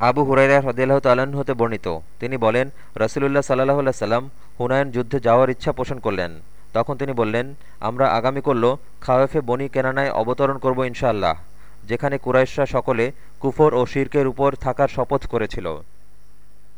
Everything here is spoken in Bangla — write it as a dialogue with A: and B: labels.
A: আবু হুরাইরা হদিল্লাহ তাল্লাহ্ন হতে বর্ণিত। তিনি বলেন, রসুলুল্লাহ সাল্লাহ সাল্লাম হুনায়ন যুদ্ধে যাওয়ার ইচ্ছা পোষণ করলেন। তখন তিনি বললেন, আমরা আগামী করল খাওয়েফে বনি কেনানায় অবতরণ করব ইনশাআল্লাহ, যেখানে কুরাইশরা সকলে কুফর ও শির্কের উপর থাকার শপথ করেছিল।